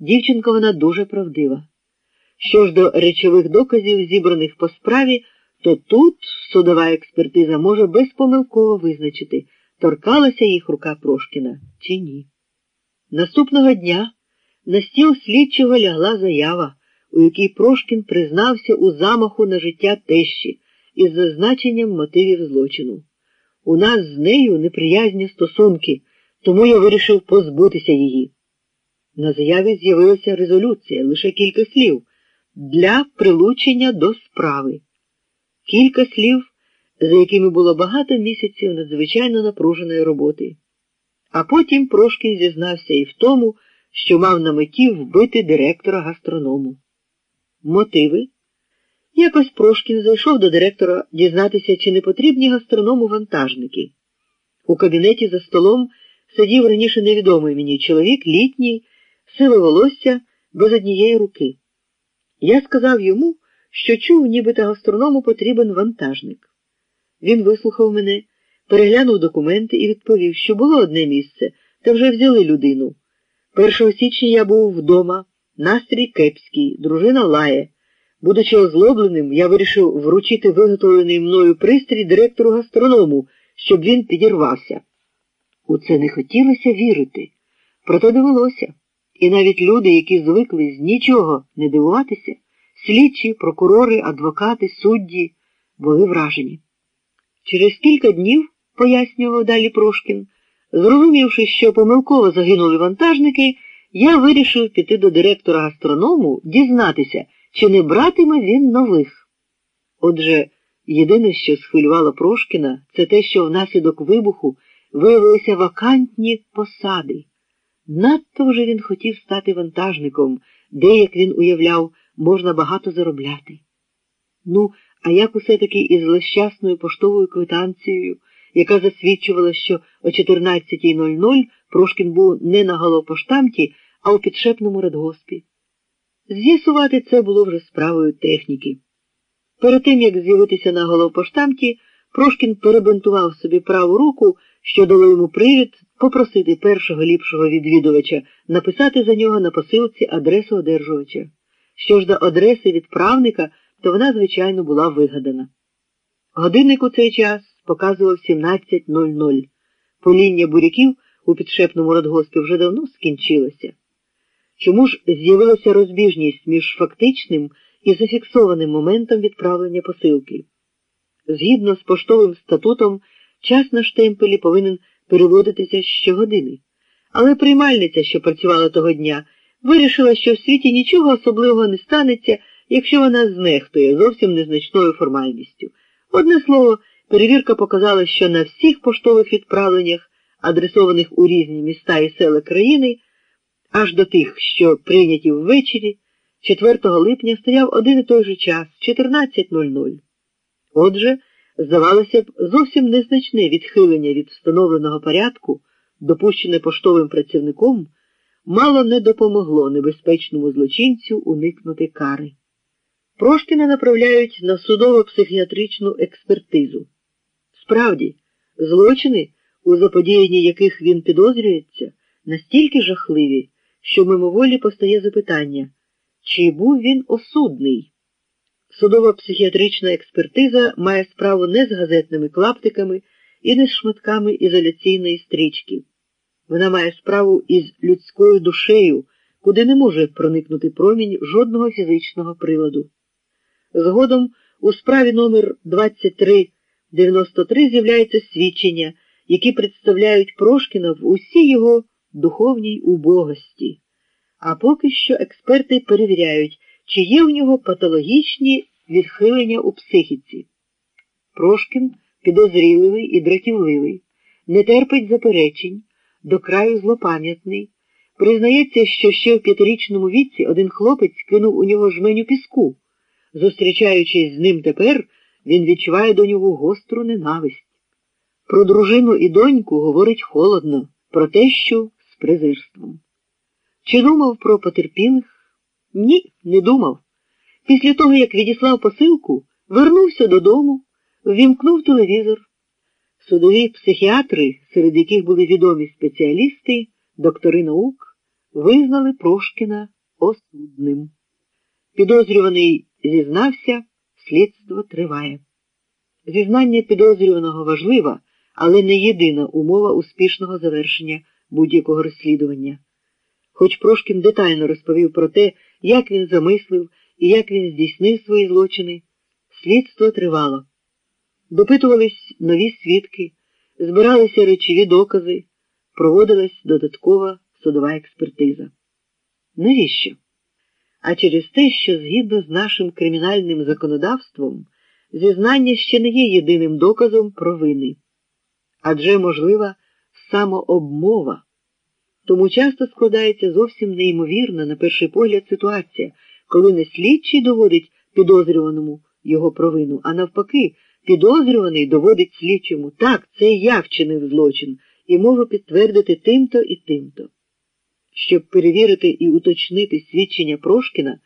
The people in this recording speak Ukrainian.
дівчинка вона дуже правдива. Що ж до речових доказів, зібраних по справі, то тут судова експертиза може безпомилково визначити, торкалася їх рука Прошкіна чи ні. Наступного дня на стіл слідчого лягла заява, у якій Прошкін признався у замаху на життя тещі із зазначенням мотивів злочину. У нас з нею неприязні стосунки, тому я вирішив позбутися її. На заяві з'явилася резолюція, лише кілька слів для прилучення до справи. Кілька слів, за якими було багато місяців надзвичайно напруженої роботи. А потім Прошкін зізнався і в тому, що мав на меті вбити директора гастроному. Мотиви? Якось Прошкін зайшов до директора дізнатися, чи не потрібні гастроному вантажники. У кабінеті за столом сидів раніше невідомий мені чоловік, літній, сиве волосся без однієї руки. Я сказав йому, що чув, нібито гастроному потрібен вантажник. Він вислухав мене, переглянув документи і відповів, що було одне місце, та вже взяли людину. 1 січня я був вдома, настрій кепський, дружина лає. Будучи озлобленим, я вирішив вручити виготовлений мною пристрій директору гастроному, щоб він підірвався. У це не хотілося вірити, проте довелося. І навіть люди, які звикли з нічого не дивуватися, слідчі, прокурори, адвокати, судді, були вражені. Через кілька днів, пояснював далі Прошкін, зрозумівши, що помилково загинули вантажники, я вирішив піти до директора гастроному дізнатися, чи не братиме він нових. Отже, єдине, що схвилювало Прошкіна, це те, що внаслідок вибуху виявилися вакантні посади. Надто вже він хотів стати вантажником, де, як він уявляв, можна багато заробляти. Ну, а як усе таки із злощасною поштовою квитанцією, яка засвідчувала, що о 14.00 Прошкін був не на головпоштамті, а у підшепному радгоспі. З'ясувати це було вже справою техніки. Перед тим, як з'явитися на головпоштамті, Прошкін перебинтував собі праву руку, що дало йому привід попросити першого ліпшого відвідувача написати за нього на посилці адресу одержувача. Що ж до адреси відправника, то вона, звичайно, була вигадана. Годинник у цей час показував 17.00. Поління буряків у підшепному радгоспі вже давно скінчилося. Чому ж з'явилася розбіжність між фактичним і зафіксованим моментом відправлення посилки? Згідно з поштовим статутом, час на штемпелі повинен переводитися щогодини. Але приймальниця, що працювала того дня, вирішила, що в світі нічого особливого не станеться, якщо вона знехтує зовсім незначною формальністю. Одне слово, перевірка показала, що на всіх поштових відправленнях, адресованих у різні міста і села країни, аж до тих, що прийняті ввечері, 4 липня стояв один і той же час 14.00. Отже, здавалося б, зовсім незначне відхилення від встановленого порядку, допущене поштовим працівником, мало не допомогло небезпечному злочинцю уникнути кари. Прошкіна направляють на судово-психіатричну експертизу. Справді, злочини, у заподіянні яких він підозрюється, настільки жахливі, що мимоволі постає запитання, чи був він осудний? Судова психіатрична експертиза має справу не з газетними клаптиками і не з шматками ізоляційної стрічки. Вона має справу із людською душею, куди не може проникнути промінь жодного фізичного приладу. Згодом у справі номер 2393 з'являються свідчення, які представляють Прошкіна в усій його духовній убогості. А поки що експерти перевіряють, чи є в нього патологічні відхилення у психіці. Прошкін підозріливий і дратівливий, не терпить заперечень, до краю злопам'ятний, признається, що ще в п'ятирічному віці один хлопець кинув у нього жменю піску. Зустрічаючись з ним тепер, він відчуває до нього гостру ненависть. Про дружину і доньку говорить холодно, про те, що з презирством. Чи думав про потерпілих? Ні, не думав. Після того, як відіслав посилку, вернувся додому, ввімкнув телевізор. Судові психіатри, серед яких були відомі спеціалісти, доктори наук, визнали Прошкіна осудним. Підозрюваний зізнався, слідство триває. Зізнання підозрюваного важлива, але не єдина умова успішного завершення будь-якого розслідування. Хоч Прошкін детально розповів про те, як він замислив і як він здійснив свої злочини, слідство тривало. Допитувались нові свідки, збиралися речові докази, проводилась додаткова судова експертиза. Навіщо? А через те, що згідно з нашим кримінальним законодавством, зізнання ще не є єдиним доказом провини, адже можлива самообмова. Тому часто складається зовсім неймовірна, на перший погляд, ситуація, коли не слідчий доводить підозрюваному його провину, а навпаки, підозрюваний доводить слідчому так, це я вчинив злочин і можу підтвердити тим-то і тим-то. Щоб перевірити і уточнити свідчення Прошкіна.